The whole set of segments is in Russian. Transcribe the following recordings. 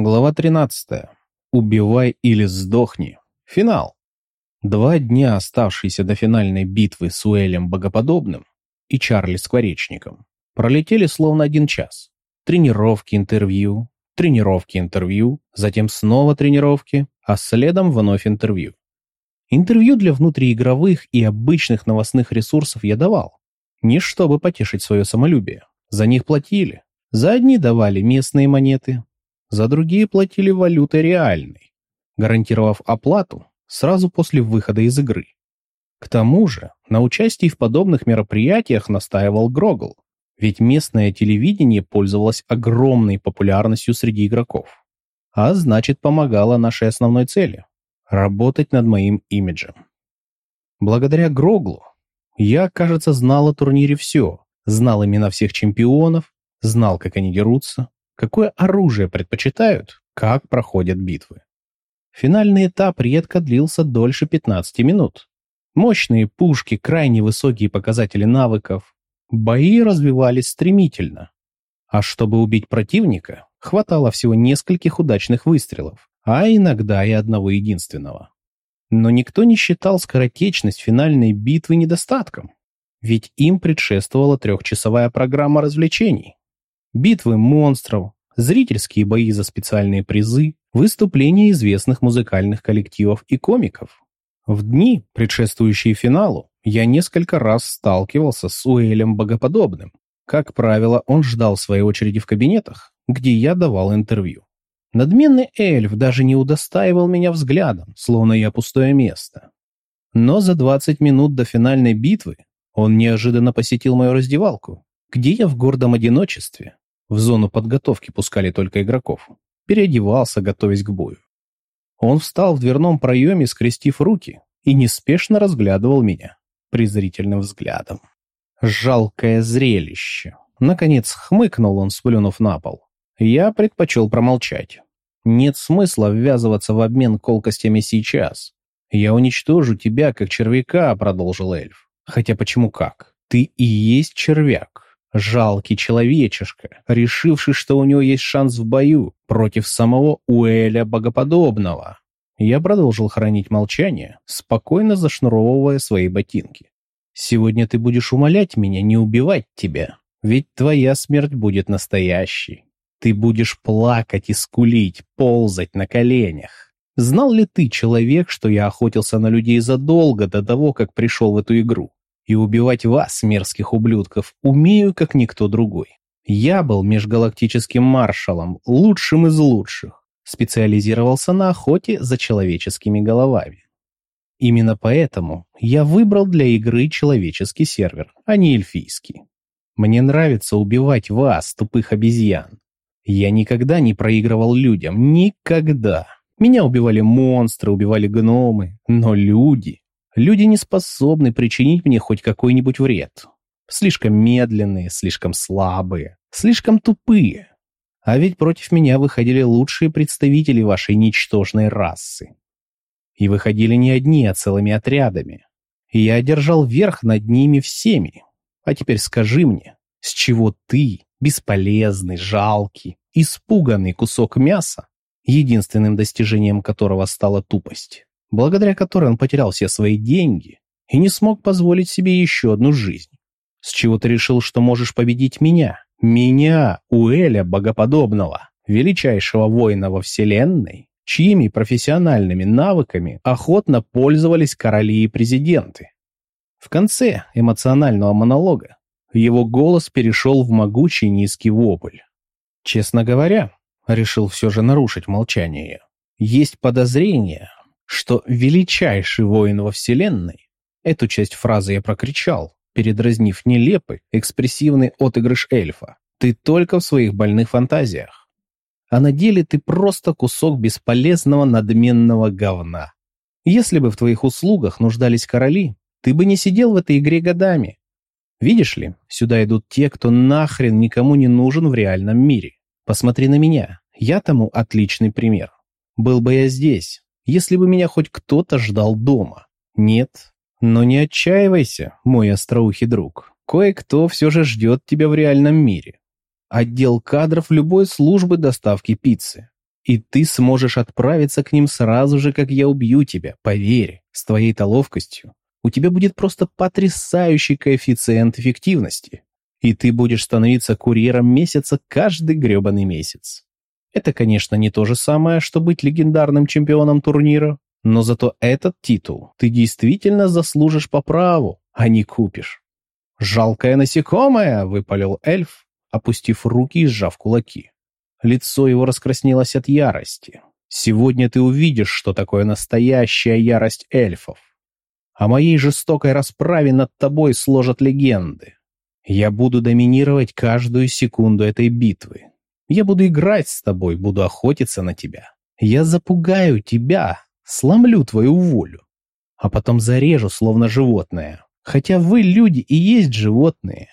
Глава 13. Убивай или сдохни. Финал. Два дня, оставшиеся до финальной битвы с Уэлем Богоподобным и Чарли Скворечником, пролетели словно один час. Тренировки, интервью, тренировки, интервью, затем снова тренировки, а следом вновь интервью. Интервью для внутриигровых и обычных новостных ресурсов я давал. Не чтобы потешить свое самолюбие. За них платили. За одни давали местные монеты, за другие платили валютой реальной, гарантировав оплату сразу после выхода из игры. К тому же, на участии в подобных мероприятиях настаивал Грогл, ведь местное телевидение пользовалось огромной популярностью среди игроков, а значит помогало нашей основной цели – работать над моим имиджем. Благодаря Гроглу я, кажется, знал о турнире все, знал имена всех чемпионов, знал, как они дерутся, какое оружие предпочитают, как проходят битвы. Финальный этап редко длился дольше 15 минут. Мощные пушки, крайне высокие показатели навыков. Бои развивались стремительно. А чтобы убить противника, хватало всего нескольких удачных выстрелов, а иногда и одного единственного. Но никто не считал скоротечность финальной битвы недостатком, ведь им предшествовала трехчасовая программа развлечений, битвы монстров, зрительские бои за специальные призы, выступления известных музыкальных коллективов и комиков. В дни, предшествующие финалу, я несколько раз сталкивался с Уэлем Богоподобным. Как правило, он ждал своей очереди в кабинетах, где я давал интервью. Надменный эльф даже не удостаивал меня взглядом, словно я пустое место. Но за 20 минут до финальной битвы он неожиданно посетил мою раздевалку, где я в гордом одиночестве, в зону подготовки пускали только игроков, переодевался, готовясь к бою. Он встал в дверном проеме, скрестив руки, и неспешно разглядывал меня презрительным взглядом. Жалкое зрелище. Наконец хмыкнул он, сплюнув на пол. Я предпочел промолчать. Нет смысла ввязываться в обмен колкостями сейчас. Я уничтожу тебя, как червяка, продолжил эльф. Хотя почему как? Ты и есть червяк. Жалкий человечишка, решивший, что у него есть шанс в бою против самого Уэля Богоподобного. Я продолжил хранить молчание, спокойно зашнуровывая свои ботинки. «Сегодня ты будешь умолять меня не убивать тебя, ведь твоя смерть будет настоящей. Ты будешь плакать и скулить, ползать на коленях. Знал ли ты, человек, что я охотился на людей задолго до того, как пришел в эту игру? И убивать вас, мерзких ублюдков, умею, как никто другой. Я был межгалактическим маршалом, лучшим из лучших, специализировался на охоте за человеческими головами. Именно поэтому я выбрал для игры человеческий сервер, а не эльфийский. Мне нравится убивать вас, тупых обезьян. Я никогда не проигрывал людям, никогда. Меня убивали монстры, убивали гномы, но люди Люди не способны причинить мне хоть какой-нибудь вред. Слишком медленные, слишком слабые, слишком тупые. А ведь против меня выходили лучшие представители вашей ничтожной расы. И выходили не одни, а целыми отрядами. И я одержал верх над ними всеми. А теперь скажи мне, с чего ты, бесполезный, жалкий, испуганный кусок мяса, единственным достижением которого стала тупость, благодаря которой он потерял все свои деньги и не смог позволить себе еще одну жизнь. С чего ты решил, что можешь победить меня? Меня, Уэля Богоподобного, величайшего воина во Вселенной, чьими профессиональными навыками охотно пользовались короли и президенты. В конце эмоционального монолога его голос перешел в могучий низкий вопль. Честно говоря, решил все же нарушить молчание. Есть подозрение, что величайший воин во Вселенной, эту часть фразы я прокричал, передразнив нелепый, экспрессивный отыгрыш эльфа, ты только в своих больных фантазиях. А на деле ты просто кусок бесполезного надменного говна. Если бы в твоих услугах нуждались короли, ты бы не сидел в этой игре годами. Видишь ли, сюда идут те, кто нахрен никому не нужен в реальном мире. Посмотри на меня, я тому отличный пример. Был бы я здесь, если бы меня хоть кто-то ждал дома. Нет. Но не отчаивайся, мой остроухий друг. Кое-кто все же ждет тебя в реальном мире. Отдел кадров любой службы доставки пиццы. И ты сможешь отправиться к ним сразу же, как я убью тебя, поверь, с твоей-то ловкостью. У тебя будет просто потрясающий коэффициент эффективности. И ты будешь становиться курьером месяца каждый гребаный месяц. Это, конечно, не то же самое, что быть легендарным чемпионом турнира, но зато этот титул ты действительно заслужишь по праву, а не купишь. «Жалкое насекомое!» — выпалил эльф, опустив руки и сжав кулаки. Лицо его раскраснелось от ярости. «Сегодня ты увидишь, что такое настоящая ярость эльфов. О моей жестокой расправе над тобой сложат легенды. Я буду доминировать каждую секунду этой битвы. Я буду играть с тобой, буду охотиться на тебя. Я запугаю тебя, сломлю твою волю, а потом зарежу, словно животное. Хотя вы, люди, и есть животные.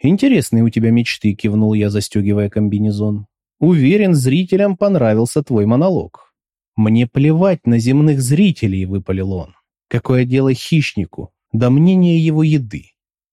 Интересные у тебя мечты, кивнул я, застегивая комбинезон. Уверен, зрителям понравился твой монолог. Мне плевать на земных зрителей, выпалил он. Какое дело хищнику, да мнение его еды.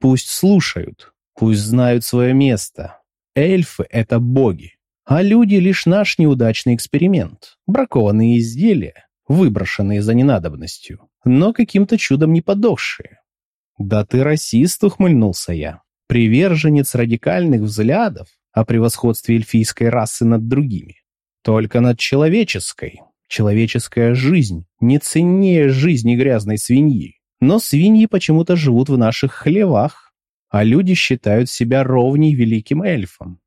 Пусть слушают, пусть знают свое место. Эльфы — это боги, а люди — лишь наш неудачный эксперимент, бракованные изделия, выброшенные за ненадобностью, но каким-то чудом не подохшие. «Да ты расист», — ухмыльнулся я, приверженец радикальных взглядов о превосходстве эльфийской расы над другими. Только над человеческой. Человеческая жизнь не ценнее жизни грязной свиньи. Но свиньи почему-то живут в наших хлевах, а люди считают себя ровней великим эльфам.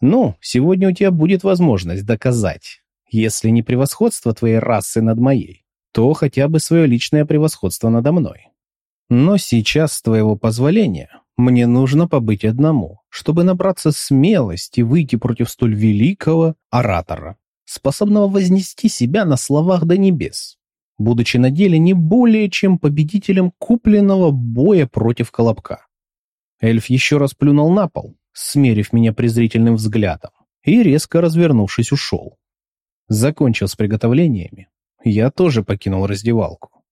Ну, сегодня у тебя будет возможность доказать, если не превосходство твоей расы над моей, то хотя бы свое личное превосходство надо мной. Но сейчас, с твоего позволения, мне нужно побыть одному, чтобы набраться смелости выйти против столь великого оратора, способного вознести себя на словах до небес будучи на деле не более чем победителем купленного боя против Колобка. Эльф еще раз плюнул на пол, смерив меня презрительным взглядом, и, резко развернувшись, ушел. Закончив с приготовлениями, я тоже покинул раздевалку.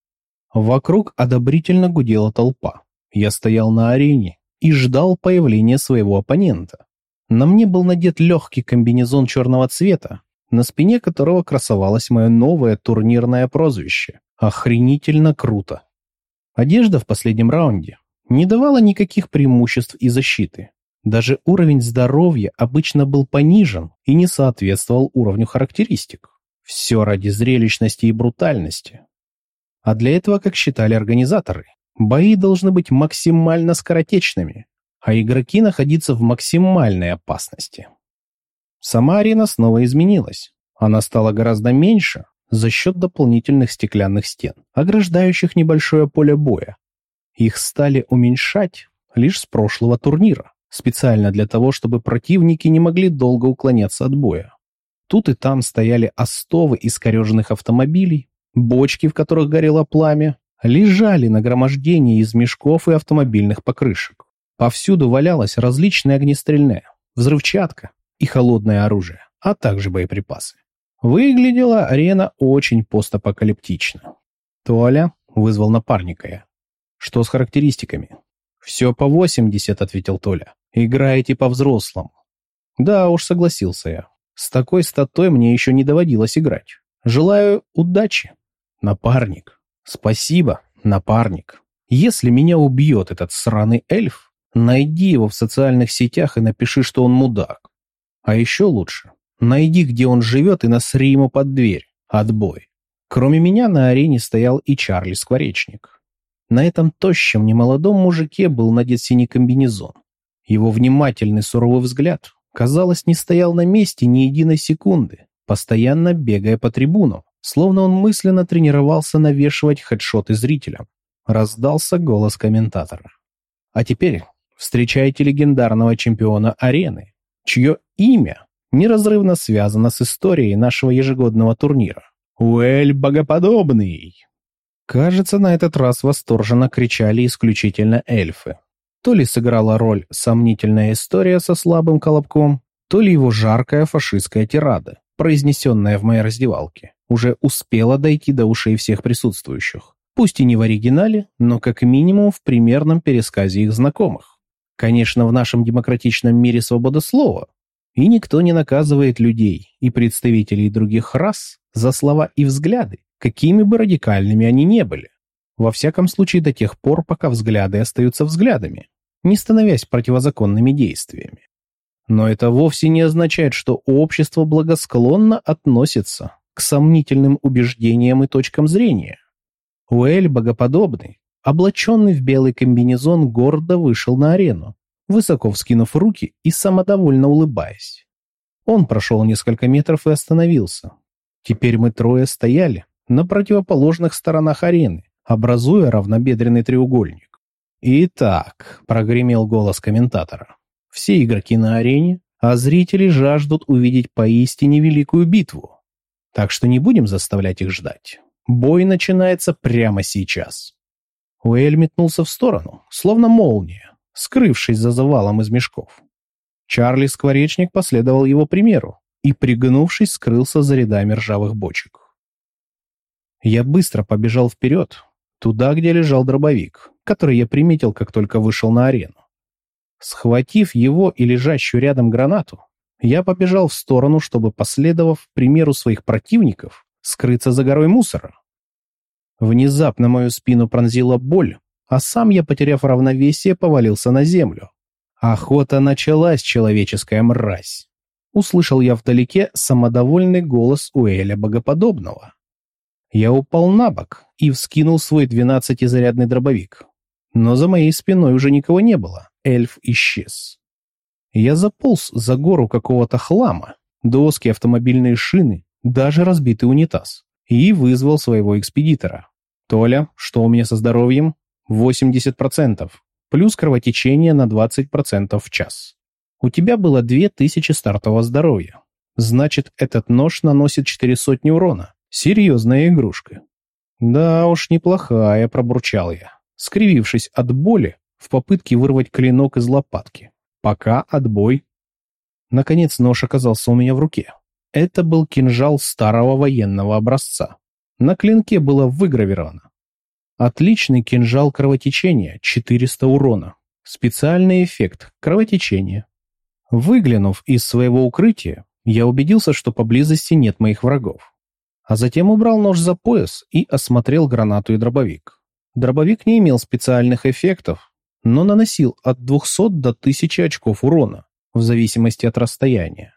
Вокруг одобрительно гудела толпа. Я стоял на арене и ждал появления своего оппонента. На мне был надет легкий комбинезон черного цвета, на спине которого красовалось мое новое турнирное прозвище. Охренительно круто. Одежда в последнем раунде не давала никаких преимуществ и защиты. Даже уровень здоровья обычно был понижен и не соответствовал уровню характеристик. Все ради зрелищности и брутальности. А для этого, как считали организаторы, бои должны быть максимально скоротечными, а игроки находиться в максимальной опасности. Сама арена снова изменилась. Она стала гораздо меньше за счет дополнительных стеклянных стен, ограждающих небольшое поле боя. Их стали уменьшать лишь с прошлого турнира, специально для того, чтобы противники не могли долго уклоняться от боя. Тут и там стояли остовы искореженных автомобилей, бочки, в которых горело пламя, лежали нагромождения из мешков и автомобильных покрышек. Повсюду валялось различное огнестрельное, взрывчатка, и холодное оружие, а также боеприпасы. Выглядела арена очень постапокалиптично. «Толя», — вызвал напарника я. «Что с характеристиками?» «Все по 80», — ответил Толя. «Играете по-взрослому». «Да уж», — согласился я. «С такой статой мне еще не доводилось играть. Желаю удачи, напарник». «Спасибо, напарник. Если меня убьет этот сраный эльф, найди его в социальных сетях и напиши, что он мудак. А еще лучше, найди, где он живет, и насри ему под дверь. Отбой. Кроме меня на арене стоял и Чарли Скворечник. На этом тощем немолодом мужике был надет синий комбинезон. Его внимательный суровый взгляд, казалось, не стоял на месте ни единой секунды, постоянно бегая по трибуну, словно он мысленно тренировался навешивать хедшоты зрителям. Раздался голос комментатора. А теперь встречайте легендарного чемпиона арены, чье имя неразрывно связано с историей нашего ежегодного турнира. «Уэль Богоподобный!» Кажется, на этот раз восторженно кричали исключительно эльфы. То ли сыграла роль сомнительная история со слабым колобком, то ли его жаркая фашистская тирада, произнесенная в моей раздевалке, уже успела дойти до ушей всех присутствующих. Пусть и не в оригинале, но как минимум в примерном пересказе их знакомых. Конечно, в нашем демократичном мире свобода слова, И никто не наказывает людей и представителей других рас за слова и взгляды, какими бы радикальными они не были. Во всяком случае до тех пор, пока взгляды остаются взглядами, не становясь противозаконными действиями. Но это вовсе не означает, что общество благосклонно относится к сомнительным убеждениям и точкам зрения. Уэль богоподобный, облаченный в белый комбинезон, гордо вышел на арену, высоко вскинув руки и самодовольно улыбаясь. Он прошел несколько метров и остановился. Теперь мы трое стояли на противоположных сторонах арены, образуя равнобедренный треугольник. «Итак», — прогремел голос комментатора, — «все игроки на арене, а зрители жаждут увидеть поистине великую битву. Так что не будем заставлять их ждать. Бой начинается прямо сейчас». Уэль метнулся в сторону, словно молния, скрывшись за завалом из мешков. Чарли Скворечник последовал его примеру и, пригнувшись, скрылся за рядами ржавых бочек. Я быстро побежал вперед, туда, где лежал дробовик, который я приметил, как только вышел на арену. Схватив его и лежащую рядом гранату, я побежал в сторону, чтобы, последовав примеру своих противников, скрыться за горой мусора. Внезапно мою спину пронзила боль, а сам я, потеряв равновесие, повалился на землю. Охота началась, человеческая мразь. Услышал я вдалеке самодовольный голос Уэля Богоподобного. Я упал на бок и вскинул свой двенадцатизарядный дробовик. Но за моей спиной уже никого не было, эльф исчез. Я заполз за гору какого-то хлама, доски, автомобильные шины, даже разбитый унитаз, и вызвал своего экспедитора. «Толя, что у меня со здоровьем?» 80%, плюс кровотечение на 20% в час. У тебя было 2000 стартового здоровья. Значит, этот нож наносит 4 сотни урона. Серьезная игрушка. Да уж, неплохая, пробурчал я, скривившись от боли в попытке вырвать клинок из лопатки. Пока отбой. Наконец нож оказался у меня в руке. Это был кинжал старого военного образца. На клинке было выгравировано Отличный кинжал кровотечения, 400 урона. Специальный эффект кровотечения. Выглянув из своего укрытия, я убедился, что поблизости нет моих врагов. А затем убрал нож за пояс и осмотрел гранату и дробовик. Дробовик не имел специальных эффектов, но наносил от 200 до 1000 очков урона, в зависимости от расстояния.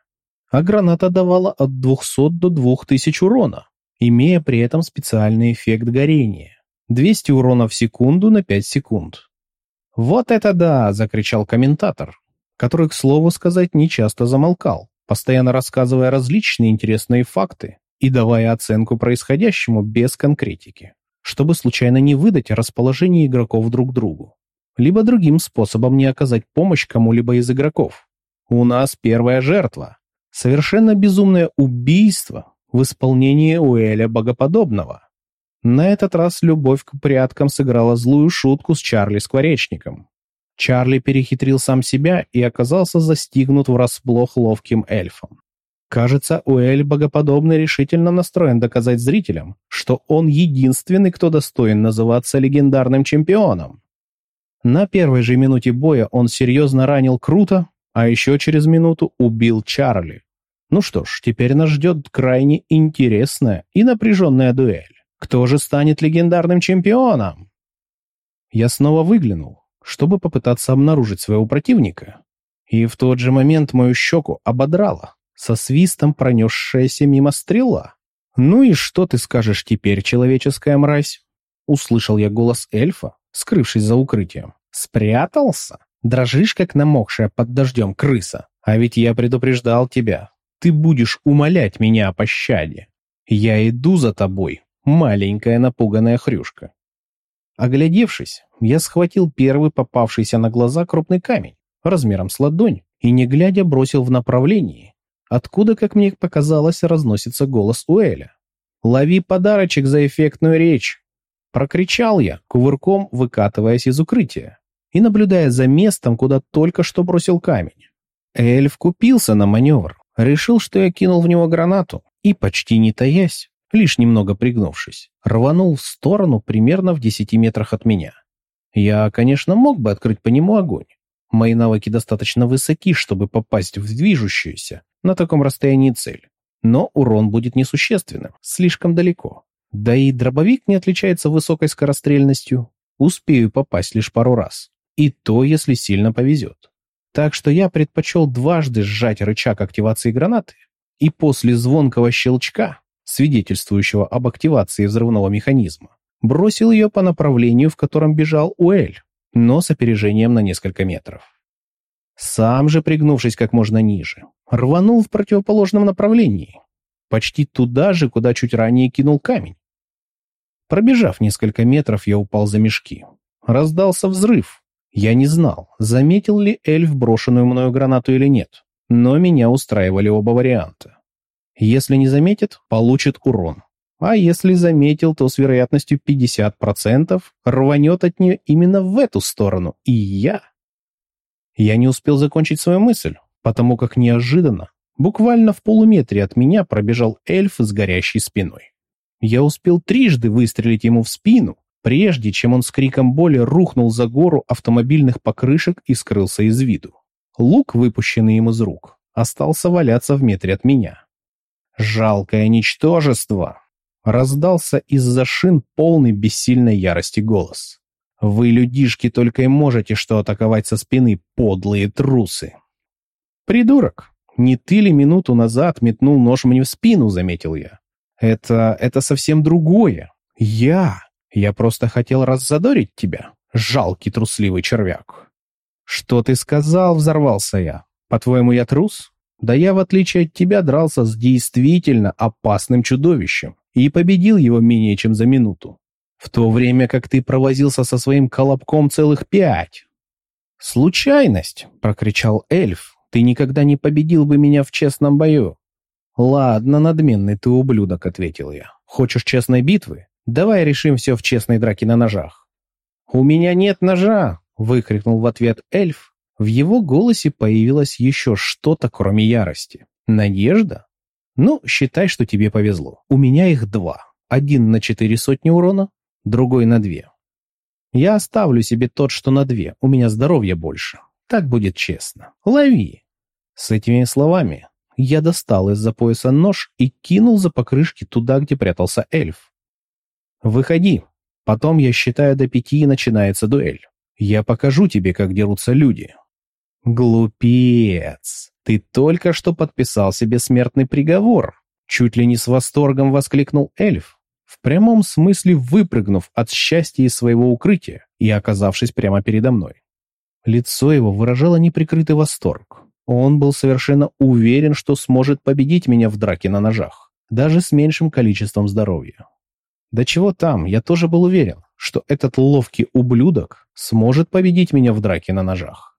А граната давала от 200 до 2000 урона, имея при этом специальный эффект горения. 200 урона в секунду на 5 секунд. «Вот это да!» – закричал комментатор, который, к слову сказать, нечасто замолкал, постоянно рассказывая различные интересные факты и давая оценку происходящему без конкретики, чтобы случайно не выдать расположение игроков друг другу, либо другим способом не оказать помощь кому-либо из игроков. У нас первая жертва. Совершенно безумное убийство в исполнении Уэля Богоподобного. На этот раз любовь к пряткам сыграла злую шутку с Чарли Скворечником. Чарли перехитрил сам себя и оказался застигнут врасплох ловким эльфом. Кажется, Уэль богоподобный решительно настроен доказать зрителям, что он единственный, кто достоин называться легендарным чемпионом. На первой же минуте боя он серьезно ранил Круто, а еще через минуту убил Чарли. Ну что ж, теперь нас ждет крайне интересная и напряженная дуэль. Кто же станет легендарным чемпионом? Я снова выглянул, чтобы попытаться обнаружить своего противника. И в тот же момент мою щеку ободрала, со свистом пронесшаяся мимо стрела. «Ну и что ты скажешь теперь, человеческая мразь?» Услышал я голос эльфа, скрывшись за укрытием. «Спрятался? Дрожишь, как намокшая под дождем крыса. А ведь я предупреждал тебя. Ты будешь умолять меня о пощаде. Я иду за тобой, маленькая напуганная хрюшка. Оглядевшись, я схватил первый попавшийся на глаза крупный камень, размером с ладонь, и, не глядя, бросил в направлении, откуда, как мне показалось, разносится голос Уэля. «Лови подарочек за эффектную речь!» Прокричал я, кувырком выкатываясь из укрытия и наблюдая за местом, куда только что бросил камень. Эльф купился на маневр, решил, что я кинул в него гранату, и, почти не таясь, лишь немного пригнувшись, рванул в сторону примерно в десяти метрах от меня. Я, конечно, мог бы открыть по нему огонь, Мои навыки достаточно высоки, чтобы попасть в движущуюся на таком расстоянии цель. Но урон будет несущественным, слишком далеко. Да и дробовик не отличается высокой скорострельностью. Успею попасть лишь пару раз. И то, если сильно повезет. Так что я предпочел дважды сжать рычаг активации гранаты, и после звонкого щелчка, свидетельствующего об активации взрывного механизма, бросил ее по направлению, в котором бежал Уэль, но с опережением на несколько метров. Сам же, пригнувшись как можно ниже, рванул в противоположном направлении, почти туда же, куда чуть ранее кинул камень. Пробежав несколько метров, я упал за мешки. Раздался взрыв. Я не знал, заметил ли эльф брошенную мною гранату или нет, но меня устраивали оба варианта. Если не заметит, получит урон. А если заметил, то с вероятностью 50% рванет от нее именно в эту сторону. И я... Я не успел закончить свою мысль, потому как неожиданно, буквально в полуметре от меня пробежал эльф с горящей спиной. Я успел трижды выстрелить ему в спину, прежде чем он с криком боли рухнул за гору автомобильных покрышек и скрылся из виду. Лук, выпущенный им из рук, остался валяться в метре от меня. «Жалкое ничтожество!» Раздался из-за шин полный бессильной ярости голос. «Вы, людишки, только и можете что атаковать со спины, подлые трусы!» «Придурок! Не ты ли минуту назад метнул нож мне в спину?» — заметил я. «Это... это совсем другое. Я... я просто хотел раззадорить тебя, жалкий трусливый червяк». «Что ты сказал?» — взорвался я. «По-твоему, я трус? Да я, в отличие от тебя, дрался с действительно опасным чудовищем и победил его менее чем за минуту, в то время как ты провозился со своим колобком целых пять. «Случайность!» — прокричал эльф. «Ты никогда не победил бы меня в честном бою». «Ладно, надменный ты ублюдок», — ответил я. «Хочешь честной битвы? Давай решим все в честной драке на ножах». «У меня нет ножа!» — выкрикнул в ответ эльф. В его голосе появилось еще что-то, кроме ярости. Надежда? Ну, считай, что тебе повезло. У меня их два. Один на четыре сотни урона, другой на две. Я оставлю себе тот, что на две. У меня здоровья больше. Так будет честно. Лови. С этими словами я достал из-за пояса нож и кинул за покрышки туда, где прятался эльф. Выходи. Потом я считаю до пяти и начинается дуэль. Я покажу тебе, как дерутся люди. Глупец. «Ты только что подписал себе смертный приговор!» Чуть ли не с восторгом воскликнул эльф, в прямом смысле выпрыгнув от счастья из своего укрытия и оказавшись прямо передо мной. Лицо его выражало неприкрытый восторг. Он был совершенно уверен, что сможет победить меня в драке на ножах, даже с меньшим количеством здоровья. Да чего там, я тоже был уверен, что этот ловкий ублюдок сможет победить меня в драке на ножах.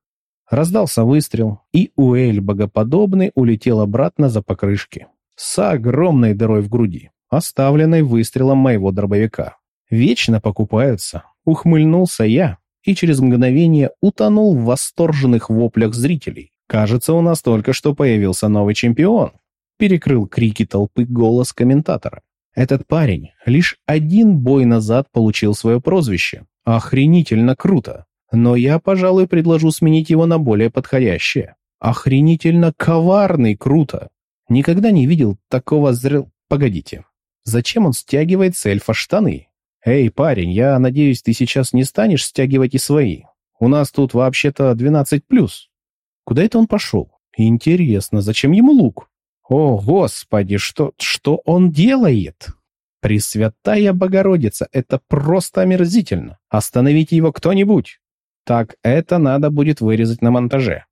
Раздался выстрел, и Уэль богоподобный улетел обратно за покрышки. С огромной дырой в груди, оставленной выстрелом моего дробовика. Вечно покупаются. Ухмыльнулся я, и через мгновение утонул в восторженных воплях зрителей. «Кажется, у нас только что появился новый чемпион», перекрыл крики толпы голос комментатора. Этот парень лишь один бой назад получил свое прозвище. Охренительно круто. Но я, пожалуй, предложу сменить его на более подходящее. Охренительно коварный, круто. Никогда не видел такого зрел... Погодите. Зачем он стягивает с эльфа штаны? Эй, парень, я надеюсь, ты сейчас не станешь стягивать и свои. У нас тут вообще-то 12+. Куда это он пошел? Интересно, зачем ему лук? О, господи, что, что он делает? Пресвятая Богородица, это просто омерзительно. Остановите его кто-нибудь. Так, это надо будет вырезать на монтаже.